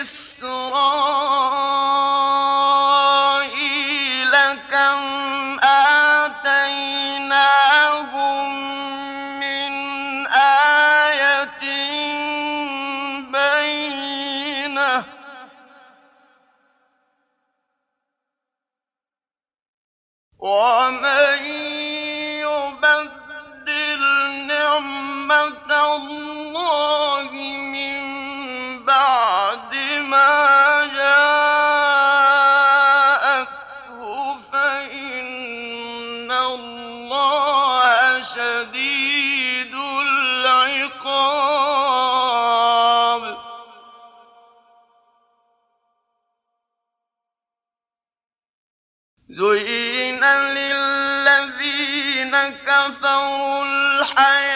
إِسْرَائِيلَ كَمْ آتَيْنَاهُم مِّنْ آيَةٍ وَمَن يُبَدِّلْ نِعْمَةَ اللَّهِ زُيِّنَ لِلَّذِينَ كَفَرُوا الْحَيَاةُ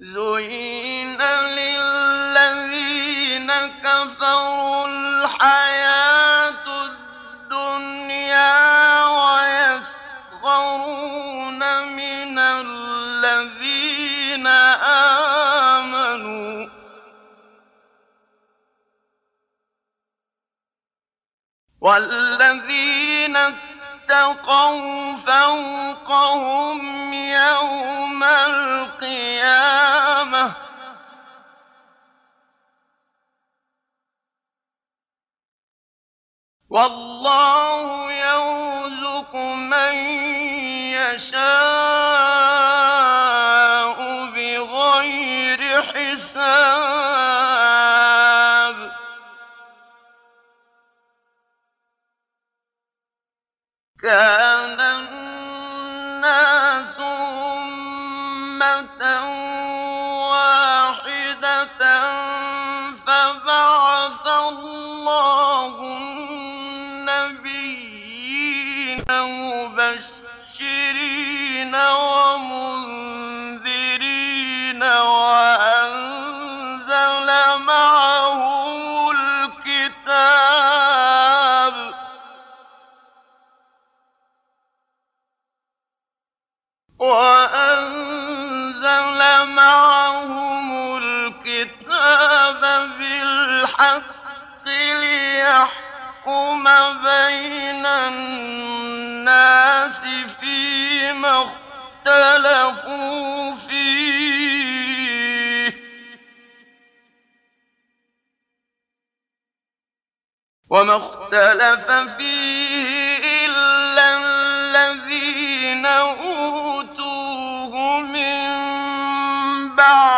زُيِّنَ لِلَّذِينَ كَفَرُوا الْحَيَاةُ الدُّنْيَا وَيَسْخَرُونَ مِنَ الَّذِينَ آمَنُوا ۘ وَالَّذِينَ اتَّقَوْا فَوْقَهُمْ يَوْمَ الْقِيَامَةِ ۗ وَاللَّهُ يَرْزُقُ مَن يَشَاءُ بِغَيْرِ حِسَابٍ. كَانَ النَّبِيِّينَ مُبَشِّرِينَ وَمُنذِرِينَ وَأَنزَلَ مَعَهُمُ الْكِتَابَ. بِالْحَقِّ لِيَحْكُمَ بَيْنَ النَّاسِ فِيمَا اخْتَلَفُوا فِيهِ ۚ. وَمَا اخْتَلَفَ فِيهِ إِلَّا الَّذِينَ أُوتُوهُ مِن بَعْدِ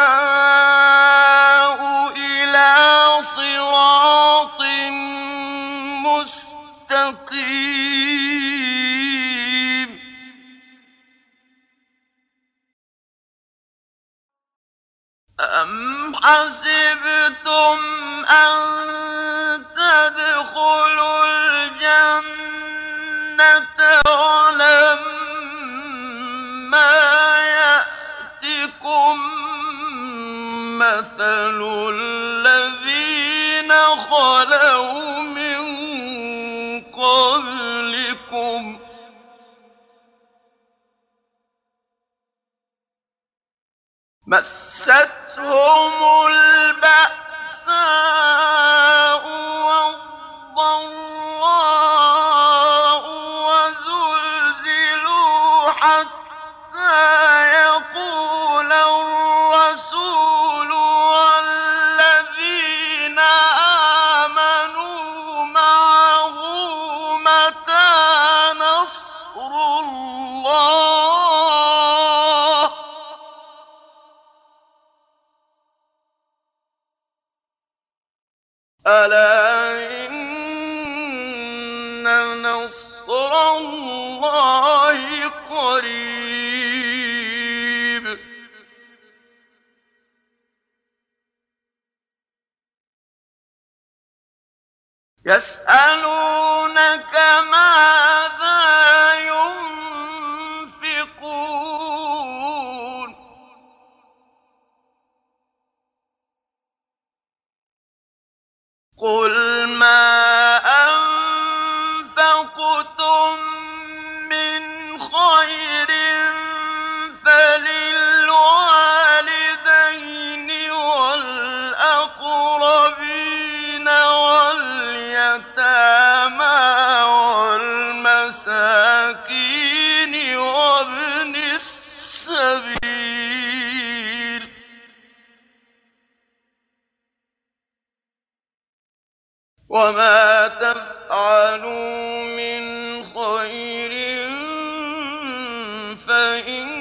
أم حسبتم أن تدخلوا الجنة ولما يأتكم مثل الذين خلوا من قبلكم مستهم البأساء ألا إن نصر الله قريب؟ يسألونك ماذا وما تفعلوا من خير فإن